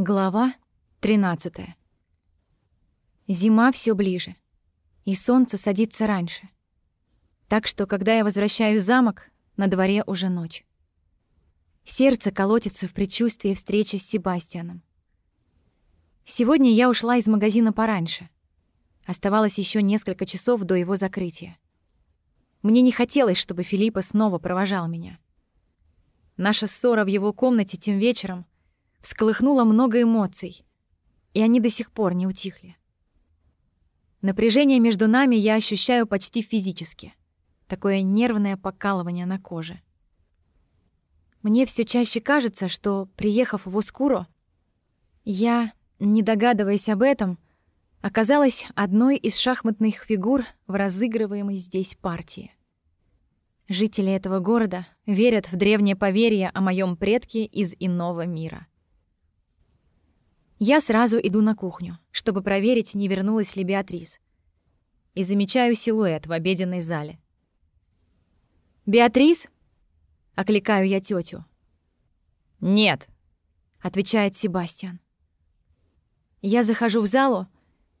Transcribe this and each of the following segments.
Глава 13. Зима все ближе, и солнце садится раньше. Так что, когда я возвращаюсь в замок, на дворе уже ночь. Сердце колотится в предчувствии встречи с Себастьяном. Сегодня я ушла из магазина пораньше. Оставалось еще несколько часов до его закрытия. Мне не хотелось, чтобы Филиппа снова провожал меня. Наша ссора в его комнате тем вечером — всколыхнуло много эмоций, и они до сих пор не утихли. Напряжение между нами я ощущаю почти физически. Такое нервное покалывание на коже. Мне все чаще кажется, что, приехав в Ускуро, я, не догадываясь об этом, оказалась одной из шахматных фигур в разыгрываемой здесь партии. Жители этого города верят в древнее поверье о моем предке из иного мира — я сразу иду на кухню, чтобы проверить, не вернулась ли Беатрис. И замечаю силуэт в обеденной зале. «Беатрис?» — окликаю я тетю. «Нет», — отвечает Себастьян. Я захожу в залу,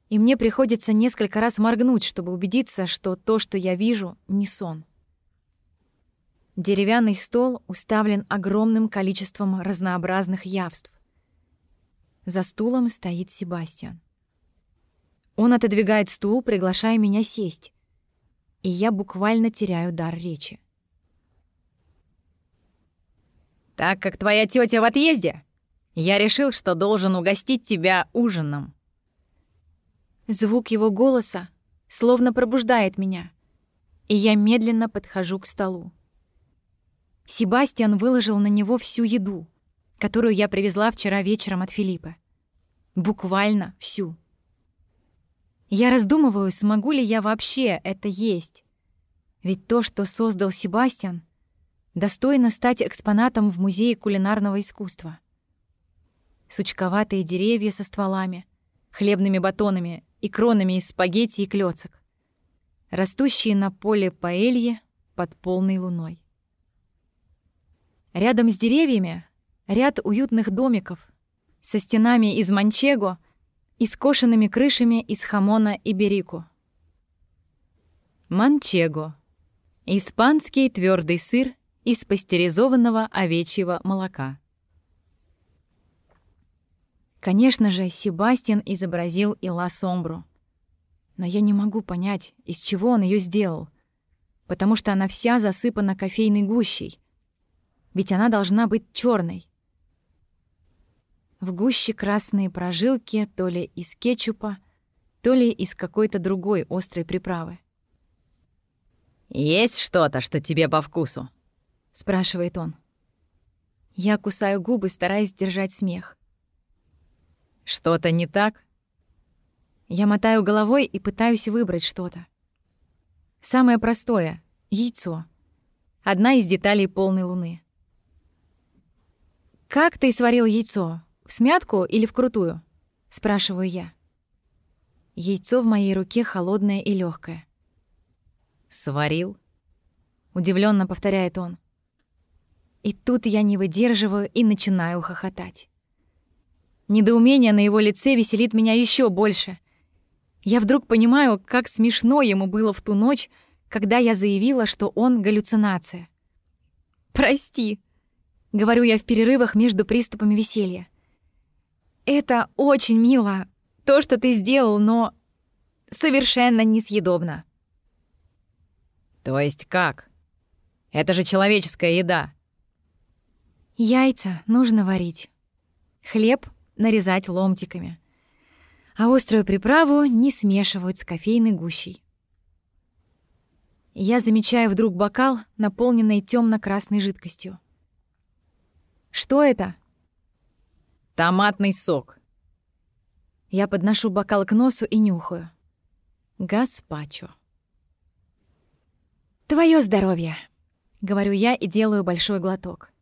и мне приходится несколько раз моргнуть, чтобы убедиться, что то, что я вижу, не сон. Деревянный стол уставлен огромным количеством разнообразных явств. За стулом стоит Себастьян. Он отодвигает стул, приглашая меня сесть. И я буквально теряю дар речи. «Так как твоя тетя в отъезде, я решил, что должен угостить тебя ужином». Звук его голоса словно пробуждает меня, и я медленно подхожу к столу. Себастьян выложил на него всю еду — которую я привезла вчера вечером от Филиппа. Буквально всю. Я раздумываю, смогу ли я вообще это есть. Ведь то, что создал Себастьян, достойно стать экспонатом в Музее кулинарного искусства. Сучковатые деревья со стволами, хлебными батонами и кронами из спагетти и клёцок, растущие на поле паэлье под полной луной. Рядом с деревьями Ряд уютных домиков со стенами из манчего и скошенными крышами из хамона и берику. Манчего — испанский твердый сыр из пастеризованного овечьего молока. Конечно же, Себастьян изобразил и Ла Сомбру. Но я не могу понять, из чего он ее сделал, потому что она вся засыпана кофейной гущей. Ведь она должна быть черной. В гуще красные прожилки то ли из кетчупа, то ли из какой-то другой острой приправы. «Есть что-то, что тебе по вкусу?» — спрашивает он. Я кусаю губы, стараясь держать смех. «Что-то не так?» Я мотаю головой и пытаюсь выбрать что-то. Самое простое — яйцо. Одна из деталей полной луны. «Как ты сварил яйцо? «В смятку или вкрутую?» — спрашиваю я. Яйцо в моей руке холодное и легкое. «Сварил?» — удивленно повторяет он. И тут я не выдерживаю и начинаю хохотать. Недоумение на его лице веселит меня еще больше. Я вдруг понимаю, как смешно ему было в ту ночь, когда я заявила, что он галлюцинация. «Прости», — говорю я в перерывах между приступами веселья. Это очень мило, то, что ты сделал, но совершенно несъедобно. То есть как? Это же человеческая еда. Яйца нужно варить. Хлеб нарезать ломтиками. А острую приправу не смешивают с кофейной гущей. Я замечаю вдруг бокал, наполненный темно красной жидкостью. Что это? Томатный сок. Я подношу бокал к носу и нюхаю. Гаспачо. Твое здоровье, говорю я и делаю большой глоток.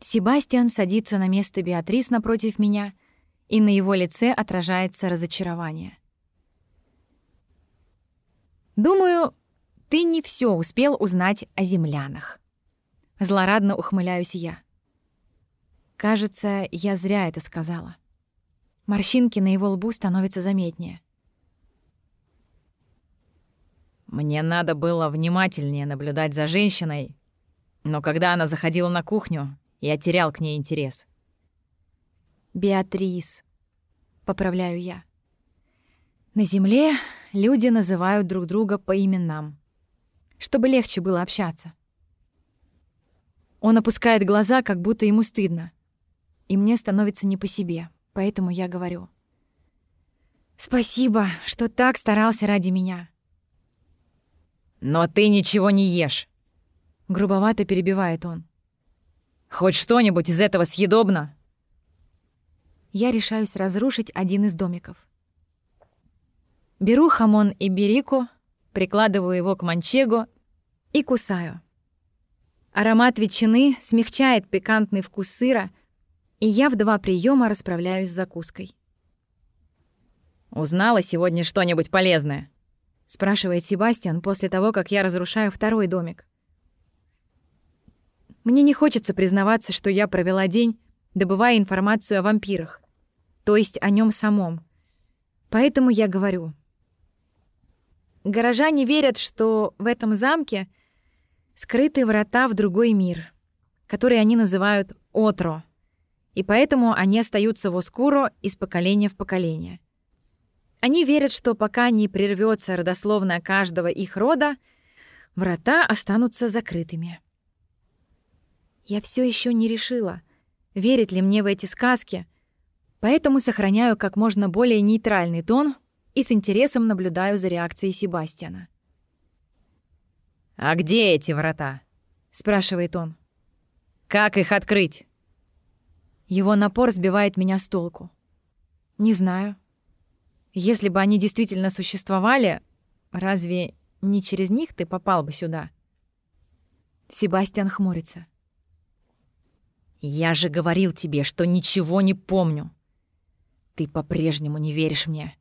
Себастьян садится на место Беатрис напротив меня, и на его лице отражается разочарование. Думаю, ты не все успел узнать о землянах. Злорадно ухмыляюсь я. Кажется, я зря это сказала. Морщинки на его лбу становятся заметнее. Мне надо было внимательнее наблюдать за женщиной, но когда она заходила на кухню, я терял к ней интерес. «Беатрис», — поправляю я. На земле люди называют друг друга по именам, чтобы легче было общаться. Он опускает глаза, как будто ему стыдно. И мне становится не по себе, поэтому я говорю. «Спасибо, что так старался ради меня». «Но ты ничего не ешь!» Грубовато перебивает он. «Хоть что-нибудь из этого съедобно?» Я решаюсь разрушить один из домиков. Беру хамон и берику, прикладываю его к манчегу и кусаю. Аромат ветчины смягчает пикантный вкус сыра, и я в два приема расправляюсь с закуской. «Узнала сегодня что-нибудь полезное?» — спрашивает Себастьян после того, как я разрушаю второй домик. Мне не хочется признаваться, что я провела день, добывая информацию о вампирах, то есть о нем самом. Поэтому я говорю. Горожане верят, что в этом замке — скрыты врата в другой мир, который они называют Отро, и поэтому они остаются в Оскуро из поколения в поколение. Они верят, что пока не прервется родословная каждого их рода, врата останутся закрытыми. Я все еще не решила, верить ли мне в эти сказки, поэтому сохраняю как можно более нейтральный тон и с интересом наблюдаю за реакцией Себастьяна. «А где эти врата?» — спрашивает он. «Как их открыть?» Его напор сбивает меня с толку. Не знаю. Если бы они действительно существовали, разве не через них ты попал бы сюда? Себастьян хмурится. «Я же говорил тебе, что ничего не помню. Ты по-прежнему не веришь мне.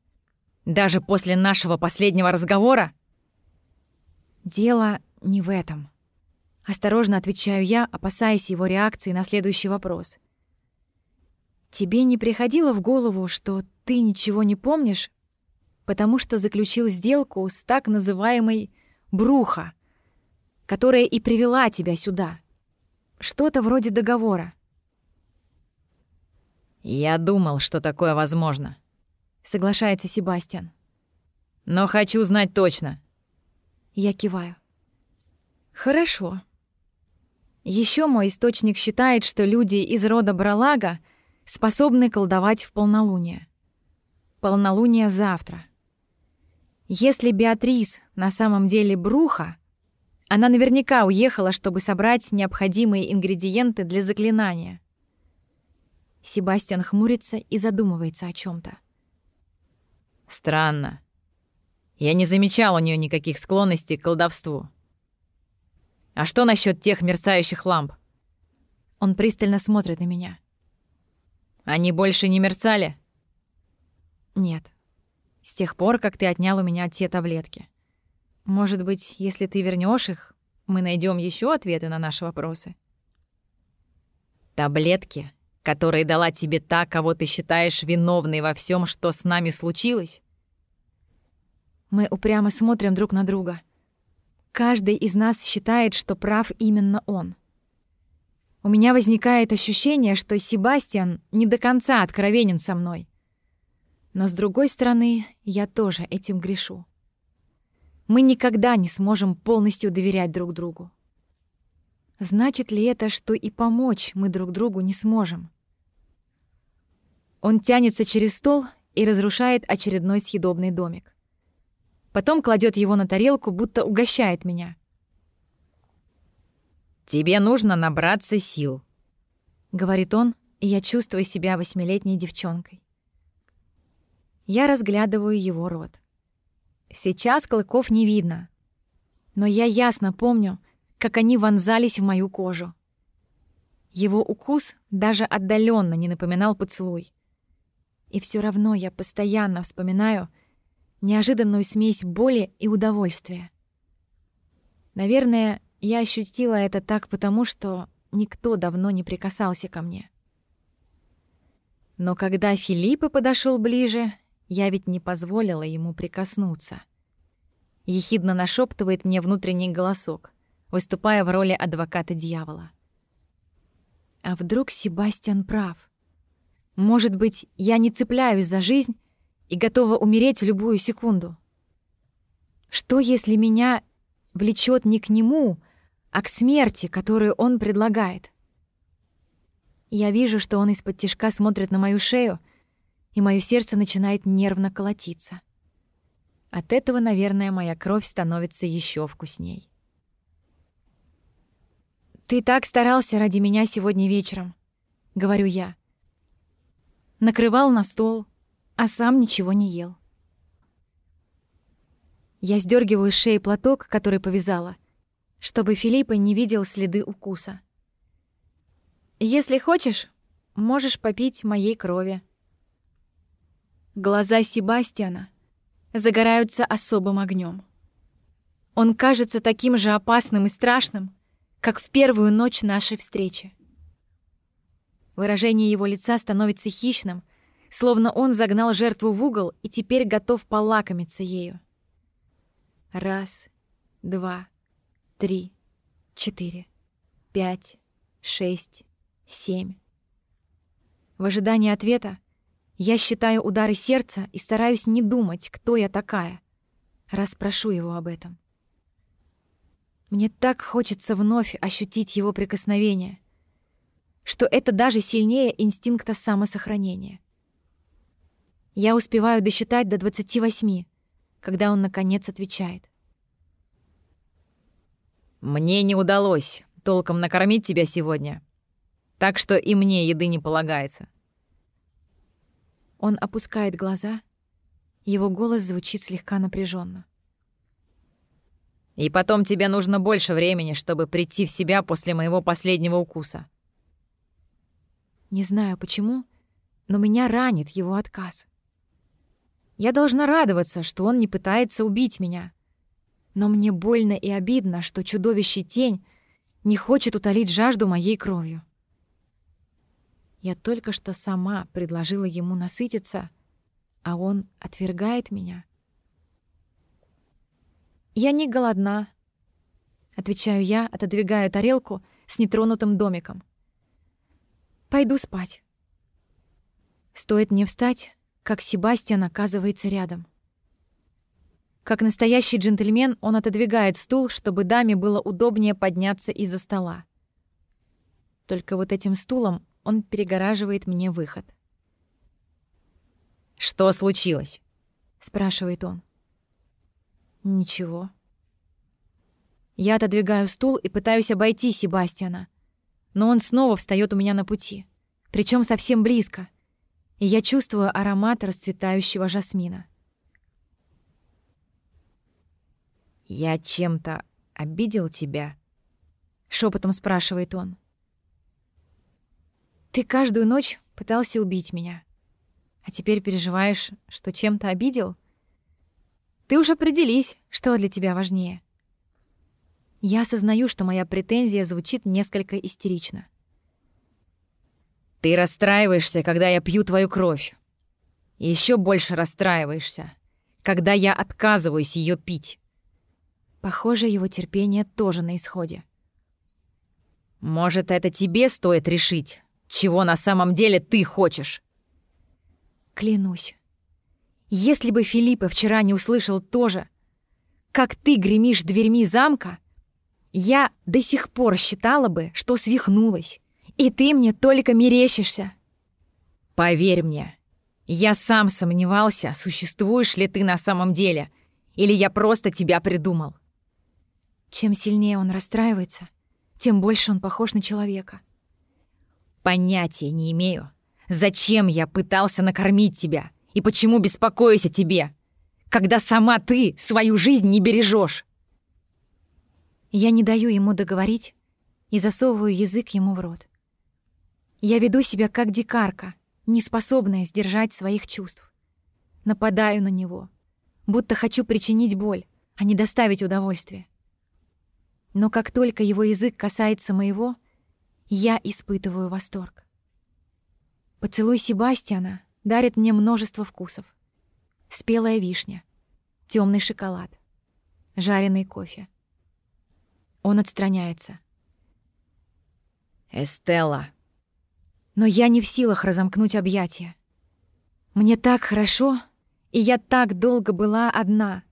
Даже после нашего последнего разговора?» Дело не в этом. Осторожно отвечаю я, опасаясь его реакции на следующий вопрос. Тебе не приходило в голову, что ты ничего не помнишь, потому что заключил сделку с так называемой «бруха», которая и привела тебя сюда? Что-то вроде договора. «Я думал, что такое возможно», — соглашается Себастьян. «Но хочу знать точно». Я киваю. Хорошо. Еще мой источник считает, что люди из рода Бралага способны колдовать в полнолуние. Полнолуние завтра. Если Беатрис на самом деле Бруха, она наверняка уехала, чтобы собрать необходимые ингредиенты для заклинания. Себастьян хмурится и задумывается о чем то Странно. Я не замечал у нее никаких склонностей к колдовству. А что насчет тех мерцающих ламп? Он пристально смотрит на меня. Они больше не мерцали? Нет. С тех пор, как ты отнял у меня те таблетки. Может быть, если ты вернешь их, мы найдем еще ответы на наши вопросы. Таблетки, которые дала тебе та, кого ты считаешь виновной во всем, что с нами случилось? Мы упрямо смотрим друг на друга — Каждый из нас считает, что прав именно он. У меня возникает ощущение, что Себастьян не до конца откровенен со мной. Но с другой стороны, я тоже этим грешу. Мы никогда не сможем полностью доверять друг другу. Значит ли это, что и помочь мы друг другу не сможем? Он тянется через стол и разрушает очередной съедобный домик. Потом кладет его на тарелку, будто угощает меня. «Тебе нужно набраться сил», — говорит он, и я чувствую себя восьмилетней девчонкой. Я разглядываю его рот. Сейчас клыков не видно, но я ясно помню, как они вонзались в мою кожу. Его укус даже отдаленно не напоминал поцелуй. И все равно я постоянно вспоминаю, неожиданную смесь боли и удовольствия. Наверное, я ощутила это так потому, что никто давно не прикасался ко мне. Но когда Филиппа подошел ближе, я ведь не позволила ему прикоснуться. Ехидно нашептывает мне внутренний голосок, выступая в роли адвоката дьявола. А вдруг Себастьян прав? Может быть, я не цепляюсь за жизнь и готова умереть в любую секунду? Что, если меня влечет не к нему, а к смерти, которую он предлагает? Я вижу, что он из-под тишка смотрит на мою шею, и мое сердце начинает нервно колотиться. От этого, наверное, моя кровь становится еще вкусней. «Ты так старался ради меня сегодня вечером», — говорю я. Накрывал на стол, а сам ничего не ел. Я сдергиваю с шеи платок, который повязала, чтобы Филиппа не видел следы укуса. Если хочешь, можешь попить моей крови. Глаза Себастьяна загораются особым огнем. Он кажется таким же опасным и страшным, как в первую ночь нашей встречи. Выражение его лица становится хищным, словно он загнал жертву в угол и теперь готов полакомиться ею. Раз, два, три, четыре, пять, шесть, семь. В ожидании ответа я считаю удары сердца и стараюсь не думать, кто я такая, раз прошу его об этом. Мне так хочется вновь ощутить его прикосновение, что это даже сильнее инстинкта самосохранения. Я успеваю досчитать до 28, когда он, наконец, отвечает. «Мне не удалось толком накормить тебя сегодня», так что и мне еды не полагается. Он опускает глаза, его голос звучит слегка напряженно. И потом тебе нужно больше времени, чтобы прийти в себя после моего последнего укуса. Не знаю почему, но меня ранит его отказ. Я должна радоваться, что он не пытается убить меня. Но мне больно и обидно, что чудовище тень не хочет утолить жажду моей кровью. Я только что сама предложила ему насытиться, а он отвергает меня. «Я не голодна», — отвечаю я, отодвигая тарелку с нетронутым домиком. «Пойду спать». Стоит мне встать, как Себастьян оказывается рядом. Как настоящий джентльмен, он отодвигает стул, чтобы даме было удобнее подняться из-за стола. Только вот этим стулом он перегораживает мне выход. «Что случилось?» — спрашивает он. «Ничего». Я отодвигаю стул и пытаюсь обойти Себастьяна, но он снова встает у меня на пути, причем совсем близко, и я чувствую аромат расцветающего жасмина. «Я чем-то обидел тебя?» — шепотом спрашивает он. Ты каждую ночь пытался убить меня. А теперь переживаешь, что чем-то обидел? Ты уж определись, что для тебя важнее. Я осознаю, что моя претензия звучит несколько истерично. Ты расстраиваешься, когда я пью твою кровь. И еще больше расстраиваешься, когда я отказываюсь ее пить. Похоже, его терпение тоже на исходе. Может, это тебе стоит решить, чего на самом деле ты хочешь? Клянусь. Если бы Филиппа вчера не услышал тоже, как ты гремишь дверьми замка, я до сих пор считала бы, что свихнулась, и ты мне только мерещишься. Поверь мне, я сам сомневался, существуешь ли ты на самом деле, или я просто тебя придумал. Чем сильнее он расстраивается, тем больше он похож на человека. Понятия не имею, зачем я пытался накормить тебя и почему беспокоюсь о тебе, когда сама ты свою жизнь не бережешь. Я не даю ему договорить и засовываю язык ему в рот. Я веду себя как дикарка, не способная сдержать своих чувств. Нападаю на него, будто хочу причинить боль, а не доставить удовольствие. Но как только его язык касается моего — я испытываю восторг. Поцелуй Себастьяна дарит мне множество вкусов. Спелая вишня, темный шоколад, жареный кофе. Он отстраняется. «Эстелла!» Но я не в силах разомкнуть объятия. Мне так хорошо, и я так долго была одна.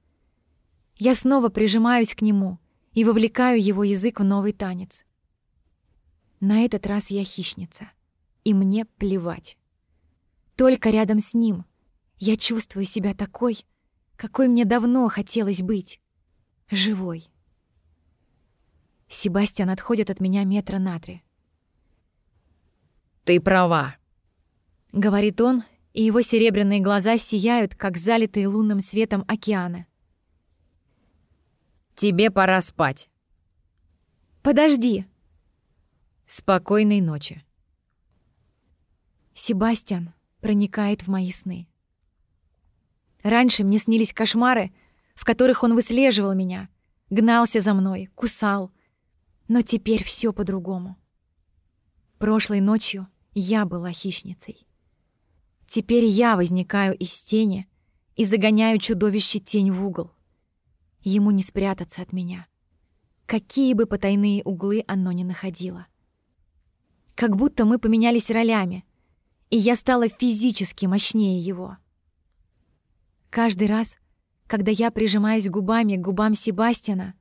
Я снова прижимаюсь к нему и вовлекаю его язык в новый танец. На этот раз я хищница, и мне плевать. Только рядом с ним я чувствую себя такой, какой мне давно хотелось быть. Живой. Себастьян отходит от меня метра на три. «Ты права», — говорит он, и его серебряные глаза сияют, как залитые лунным светом океаны. «Тебе пора спать». «Подожди!» «Спокойной ночи». Себастьян проникает в мои сны. Раньше мне снились кошмары, в которых он выслеживал меня, гнался за мной, кусал. Но теперь все по-другому. Прошлой ночью я была хищницей. Теперь я возникаю из тени и загоняю чудовище тень в угол. Ему не спрятаться от меня. Какие бы потайные углы оно ни находило. Как будто мы поменялись ролями, и я стала физически мощнее его. Каждый раз, когда я прижимаюсь губами к губам Себастьяна,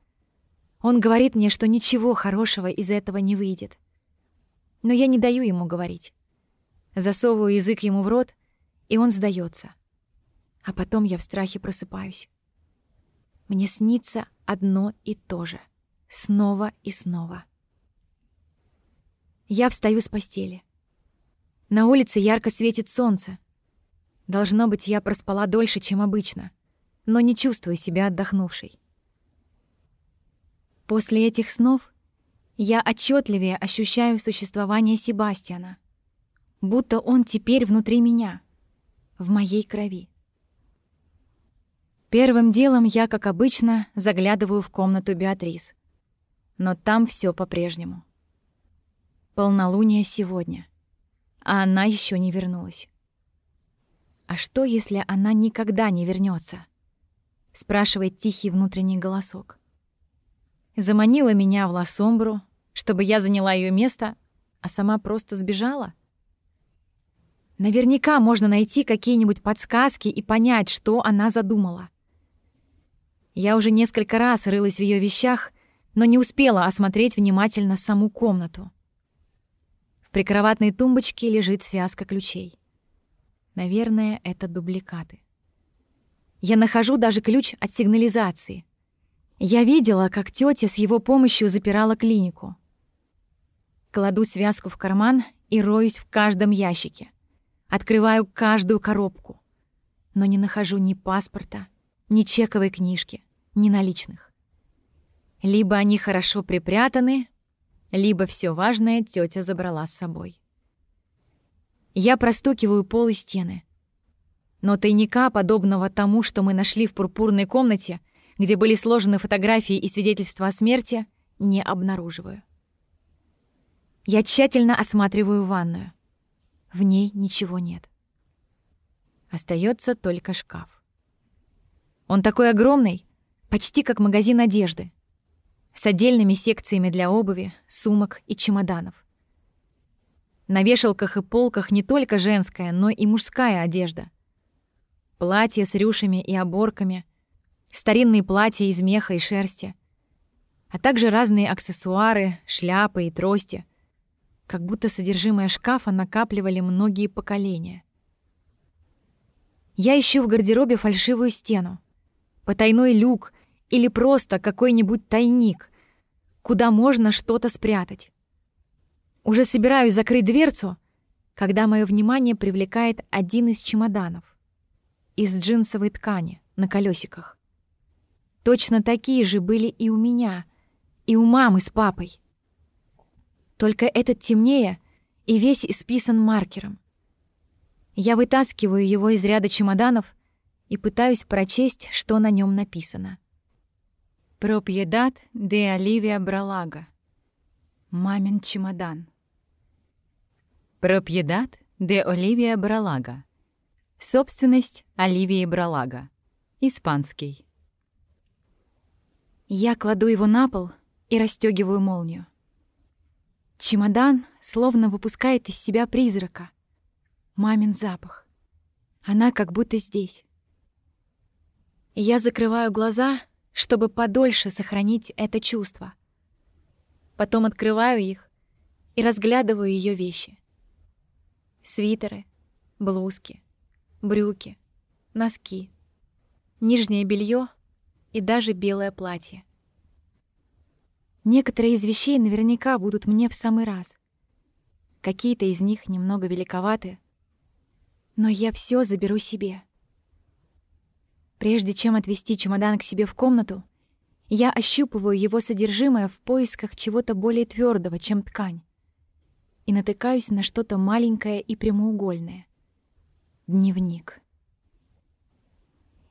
он говорит мне, что ничего хорошего из этого не выйдет. Но я не даю ему говорить. Засовываю язык ему в рот, и он сдается. А потом я в страхе просыпаюсь. Мне снится одно и то же. Снова и снова. Я встаю с постели. На улице ярко светит солнце. Должно быть, я проспала дольше, чем обычно, но не чувствую себя отдохнувшей. После этих снов я отчетливее ощущаю существование Себастьяна — будто он теперь внутри меня, в моей крови. Первым делом я, как обычно, заглядываю в комнату Беатрис. Но там все по-прежнему. Полнолуние сегодня, а она еще не вернулась. А что, если она никогда не вернется? спрашивает тихий внутренний голосок. Заманила меня в Лассомбру, чтобы я заняла ее место, а сама просто сбежала — Наверняка можно найти какие-нибудь подсказки и понять, что она задумала. Я уже несколько раз рылась в ее вещах, но не успела осмотреть внимательно саму комнату. В прикроватной тумбочке лежит связка ключей. Наверное, это дубликаты. Я нахожу даже ключ от сигнализации. Я видела, как тетя с его помощью запирала клинику. Кладу связку в карман и роюсь в каждом ящике. Открываю каждую коробку, но не нахожу ни паспорта, ни чековой книжки, ни наличных. Либо они хорошо припрятаны, либо все важное тетя забрала с собой. Я простукиваю пол и стены. Но тайника, подобного тому, что мы нашли в пурпурной комнате, где были сложены фотографии и свидетельства о смерти, не обнаруживаю. Я тщательно осматриваю ванную. В ней ничего нет. Остается только шкаф. Он такой огромный, почти как магазин одежды, с отдельными секциями для обуви, сумок и чемоданов. На вешалках и полках не только женская, но и мужская одежда. Платья с рюшами и оборками, старинные платья из меха и шерсти, а также разные аксессуары, шляпы и трости — как будто содержимое шкафа накапливали многие поколения. Я ищу в гардеробе фальшивую стену, потайной люк или просто какой-нибудь тайник, куда можно что-то спрятать. Уже собираюсь закрыть дверцу, когда мое внимание привлекает один из чемоданов из джинсовой ткани на колесиках. Точно такие же были и у меня, и у мамы с папой. Только этот темнее и весь исписан маркером. Я вытаскиваю его из ряда чемоданов и пытаюсь прочесть, что на нем написано. «Пропьедат де Оливия Бралага». Мамин чемодан. «Пропьедат де Оливия Бралага. Собственность Оливии Бралага. Испанский. Я кладу его на пол и расстегиваю молнию. Чемодан словно выпускает из себя призрака. Мамин запах. Она как будто здесь. Я закрываю глаза, чтобы подольше сохранить это чувство. Потом открываю их и разглядываю ее вещи. Свитеры, блузки, брюки, носки, нижнее белье и даже белое платье. Некоторые из вещей наверняка будут мне в самый раз. Какие-то из них немного великоваты, но я все заберу себе. Прежде чем отвезти чемодан к себе в комнату, я ощупываю его содержимое в поисках чего-то более твердого, чем ткань, и натыкаюсь на что-то маленькое и прямоугольное. Дневник.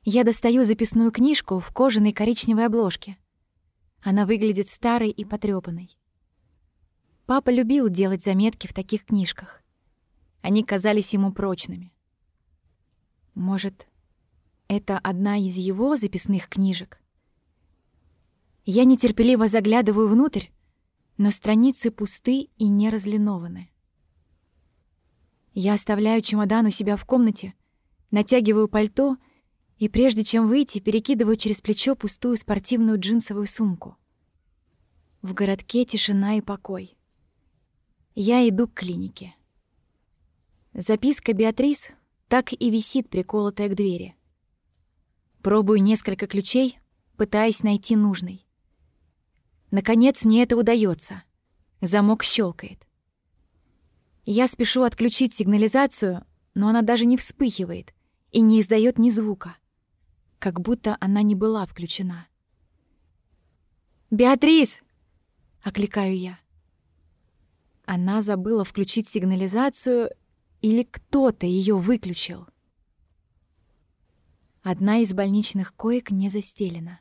Я достаю записную книжку в кожаной коричневой обложке — она выглядит старой и потрёпанной. Папа любил делать заметки в таких книжках. Они казались ему прочными. Может, это одна из его записных книжек? Я нетерпеливо заглядываю внутрь, но страницы пусты и не разлинованы. Я оставляю чемодан у себя в комнате, натягиваю пальто и прежде чем выйти, перекидываю через плечо пустую спортивную джинсовую сумку. В городке тишина и покой. Я иду к клинике. Записка Беатрис так и висит, приколотая к двери. Пробую несколько ключей, пытаясь найти нужный. Наконец мне это удается. Замок щелкает. Я спешу отключить сигнализацию, но она даже не вспыхивает и не издает ни звука как будто она не была включена. «Беатрис!» — окликаю я. Она забыла включить сигнализацию или кто-то ее выключил. Одна из больничных коек не застелена.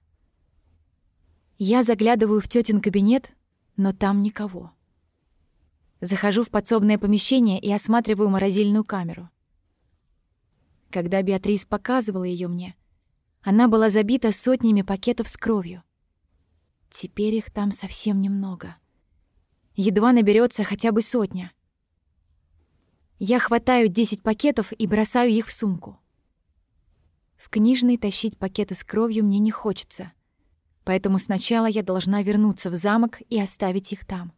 Я заглядываю в тетин кабинет, но там никого. Захожу в подсобное помещение и осматриваю морозильную камеру. Когда Беатрис показывала ее мне, она была забита сотнями пакетов с кровью. Теперь их там совсем немного. Едва наберется хотя бы сотня. Я хватаю 10 пакетов и бросаю их в сумку. В книжной тащить пакеты с кровью мне не хочется, поэтому сначала я должна вернуться в замок и оставить их там.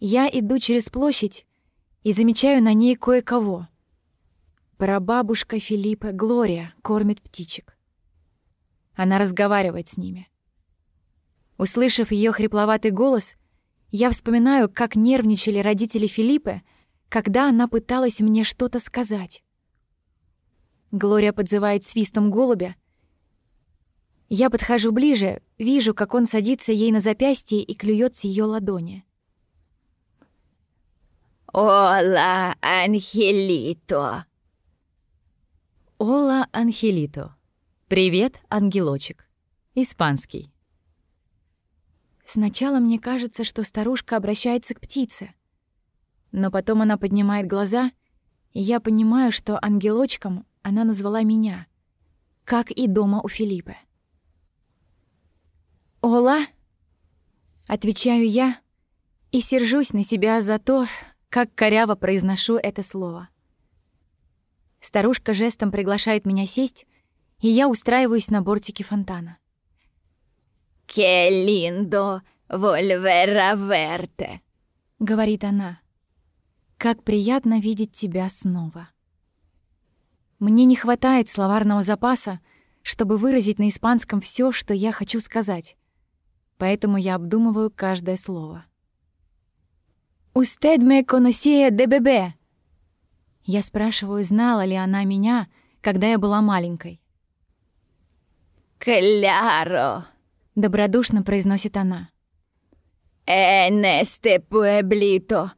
Я иду через площадь и замечаю на ней кое-кого — Прабабушка Филиппа Глория кормит птичек. Она разговаривает с ними. Услышав ее хрипловатый голос, я вспоминаю, как нервничали родители Филиппы, когда она пыталась мне что-то сказать. Глория подзывает свистом голубя. Я подхожу ближе, вижу, как он садится ей на запястье и клюет с ее ладони. «Ола, Анхелито!» Ола Анхелито. Привет, ангелочек. Испанский. Сначала мне кажется, что старушка обращается к птице. Но потом она поднимает глаза, и я понимаю, что ангелочком она назвала меня, как и дома у Филиппа. «Ола?» — отвечаю я и сержусь на себя за то, как коряво произношу это слово. Старушка жестом приглашает меня сесть, и я устраиваюсь на бортике фонтана. «Ке линдо вольвера верте», — говорит она. «Как приятно видеть тебя снова». Мне не хватает словарного запаса, чтобы выразить на испанском все, что я хочу сказать, поэтому я обдумываю каждое слово. «Usted me conocía de bebé», я спрашиваю, знала ли она меня, когда я была маленькой. «Кляро!» — добродушно произносит она. «En este pueblito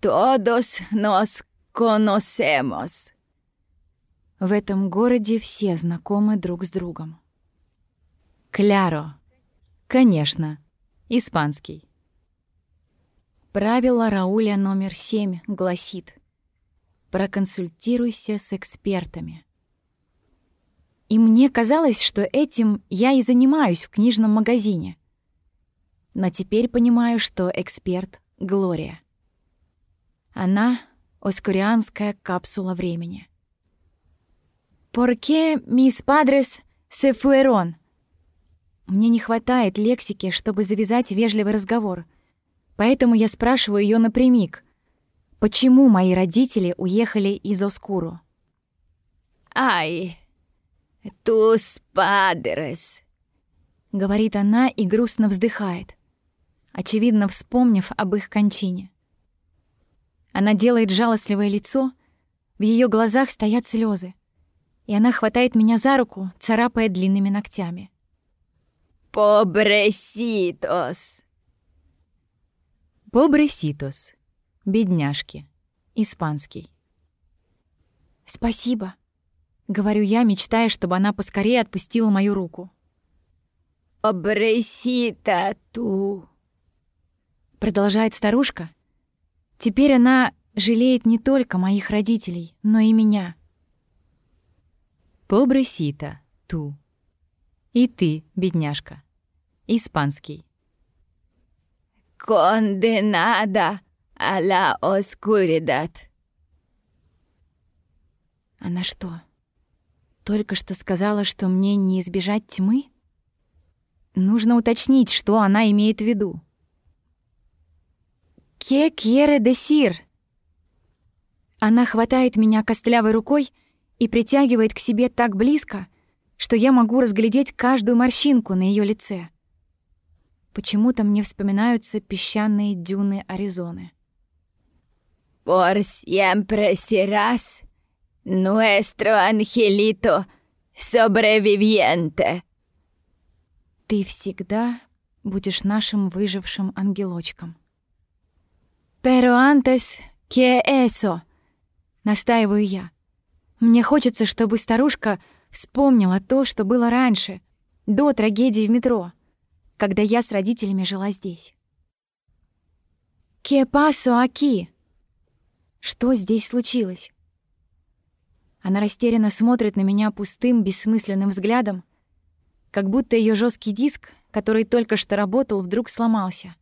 todos nos conocemos». В этом городе все знакомы друг с другом. «Кляро!» «Конечно, испанский». Правило Рауля номер семь гласит «Проконсультируйся с экспертами». И мне казалось, что этим я и занимаюсь в книжном магазине. Но теперь понимаю, что эксперт — Глория. Она — оскурианская капсула времени. «Порке мисс Падрес се фуэрон?» Мне не хватает лексики, чтобы завязать вежливый разговор, поэтому я спрашиваю ее напрямик. Почему мои родители уехали из Оскуру? «Ай, тус падрес», — говорит она и грустно вздыхает, очевидно, вспомнив об их кончине. Она делает жалостливое лицо, в ее глазах стоят слезы, и она хватает меня за руку, царапая длинными ногтями. «Побреситос!» «Побреситос» — бедняжки, испанский. «Спасибо», — говорю я, мечтая, чтобы она поскорее отпустила мою руку. «Побресита ту!» Продолжает старушка. Теперь она жалеет не только моих родителей, но и меня. Побресита ту. И ты, бедняжка. Испанский. «Конденада а ла оскуридат!» Она что, только что сказала, что мне не избежать тьмы? Нужно уточнить, что она имеет в виду. «Ке кьере де сир?» Она хватает меня костлявой рукой и притягивает к себе так близко, что я могу разглядеть каждую морщинку на ее лице. Почему-то мне вспоминаются песчаные дюны Аризоны. «Por siempre serás nuestro angelito sobreviviente!» Ты всегда будешь нашим выжившим ангелочком. «Pero antes que eso!» — настаиваю я. Мне хочется, чтобы старушка вспомнила то, что было раньше, до трагедии в метро, когда я с родителями жила здесь. «Que paso aquí?» Что здесь случилось? Она растерянно смотрит на меня пустым, бессмысленным взглядом, как будто ее жесткий диск, который только что работал, вдруг сломался.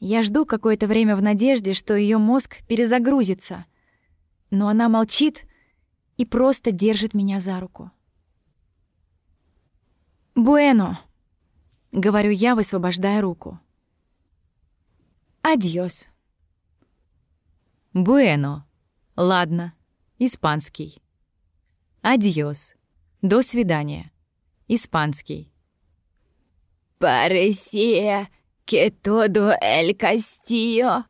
Я жду какое-то время в надежде, что ее мозг перезагрузится, но она молчит и просто держит меня за руку. «Буэно», — говорю я, высвобождая руку. «Адьос». Буэно. Ладно. Испанский. Адьос. До свидания. Испанский. Parecía que todo el castillo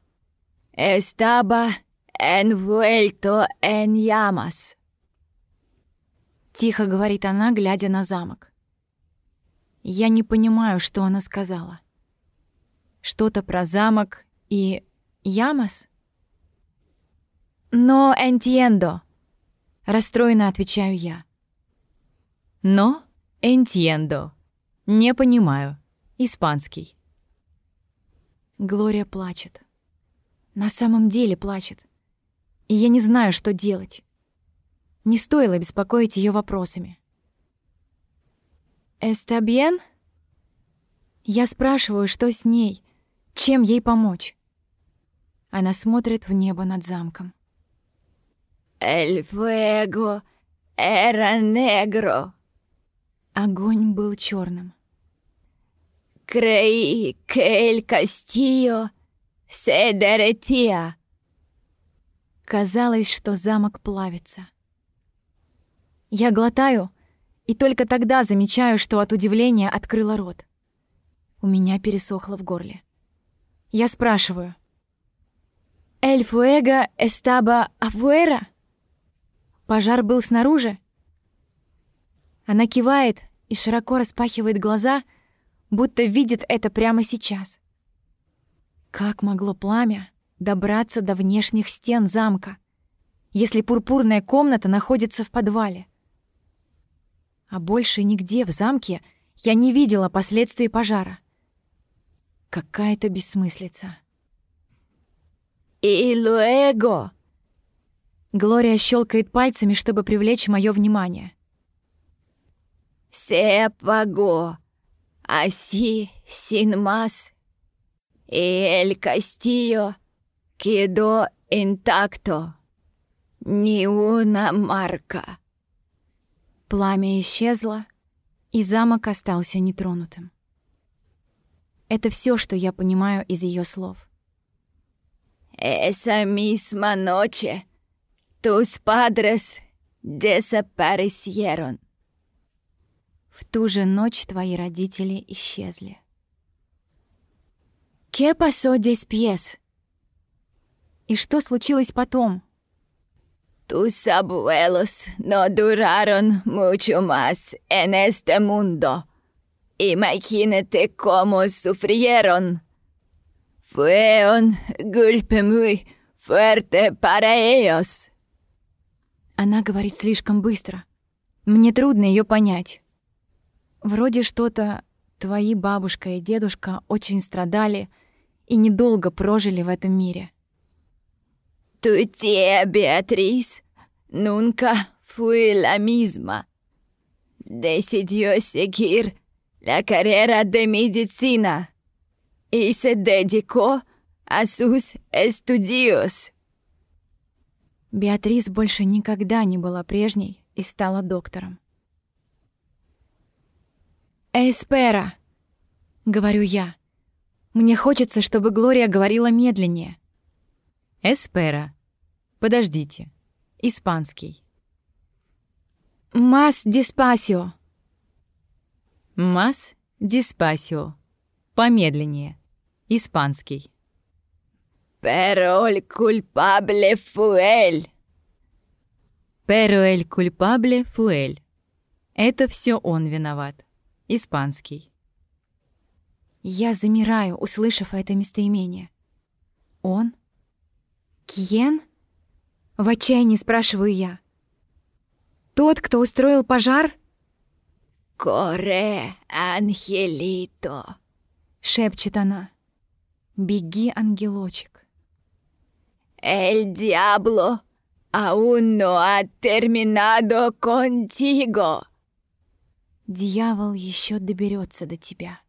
estaba envuelto en llamas. Тихо говорит она, глядя на замок. Я не понимаю, что она сказала. Что-то про замок и Ямас? «Но entiendo», — расстроенно отвечаю я. Но entiendo. Не понимаю. Испанский. Глория плачет. На самом деле плачет. И я не знаю, что делать. Не стоило беспокоить ее вопросами. «Está bien?» Я спрашиваю, что с ней, чем ей помочь. Она смотрит в небо над замком. El fuego era negro. Огонь был черным. El castillo se derretía. Казалось, что замок плавится. Я глотаю, и только тогда замечаю, что от удивления открыла рот. У меня пересохло в горле. Я спрашиваю. «Эль фуэго эстаба афуэра?» Пожар был снаружи? Она кивает и широко распахивает глаза, будто видит это прямо сейчас. Как могло пламя добраться до внешних стен замка, если пурпурная комната находится в подвале? А больше нигде в замке я не видела последствий пожара. Какая-то бессмыслица. И luego. Глория щелкает пальцами, чтобы привлечь мое внимание. Se apagó. Así, sin más. Quedó intacto. Ни una marca. Пламя исчезло, и замок остался нетронутым. Это все, что я понимаю из ее слов. Esa misma noche tus padres desaparecieron. В ту же ночь твои родители исчезли. «Qué pasó después?» И что случилось потом? Tus abuelos no duraron mucho más en este mundo. Imagínate cómo sufrieron. Fue un golpe muy fuerte para ellos. Она говорит слишком быстро. Мне трудно ее понять. Вроде что-то твои бабушка и дедушка очень страдали и недолго прожили в этом мире. Tu tía Beatriz nunca fue la misma. Decidió seguir la carrera de medicina y se dedicó a sus estudios. Беатрис больше никогда не была прежней и стала доктором. «Эспера!» — говорю я. Мне хочется, чтобы Глория говорила медленнее. Эспера. Подождите. Испанский. «Мас диспасио!» Мас диспасио. Помедленнее. Испанский. Pero el culpable fue él. Pero el culpable fue él. Это все он виноват. Испанский. Я замираю, услышав это местоимение. «Он? Кьен?» В отчаянии спрашиваю я. «Тот, кто устроил пожар?» Corre, Angelito. — шепчет она. «Беги, ангелочек». Diablo aún no ha terminado contigo. Дьявол еще доберется до тебя.